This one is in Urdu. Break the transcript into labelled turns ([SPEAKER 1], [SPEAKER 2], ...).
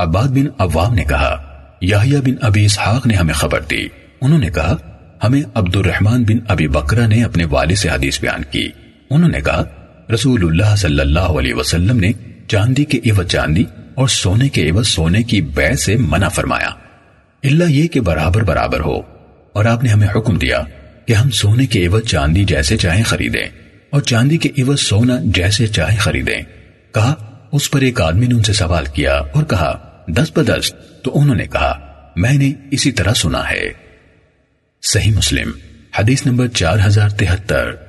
[SPEAKER 1] عباد بن عوام نے کہا، یحییٰ بن ابی اسحاق نے ہمیں خبر دی۔ انہوں نے کہا، ہمیں عبد الرحمن بن ابی بکرہ نے اپنے والد سے حدیث بیان کی۔ انہوں نے کہا، رسول اللہ صلی اللہ علیہ وسلم نے چاندی کے عوض چاندی اور سونے کے عوض سونے کی بے سے منع فرمایا۔ اللہ یہ کہ برابر برابر ہو۔ اور آپ نے ہمیں حکم دیا کہ ہم سونے کے عوض چاندی جیسے چاہیں خریدیں اور چاندی کے عوض سونا جیسے چاہیں خریدیں۔ کہا، اس پر ایک آدمی نے ان سے سوال کیا اور کہا دس بدست تو انہوں نے کہا، میں نے اسی طرح سنا ہے۔ صحیح مسلم، حدیث نمبر چار ہزار تہتر۔